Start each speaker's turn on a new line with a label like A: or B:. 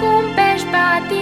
A: kumpești patite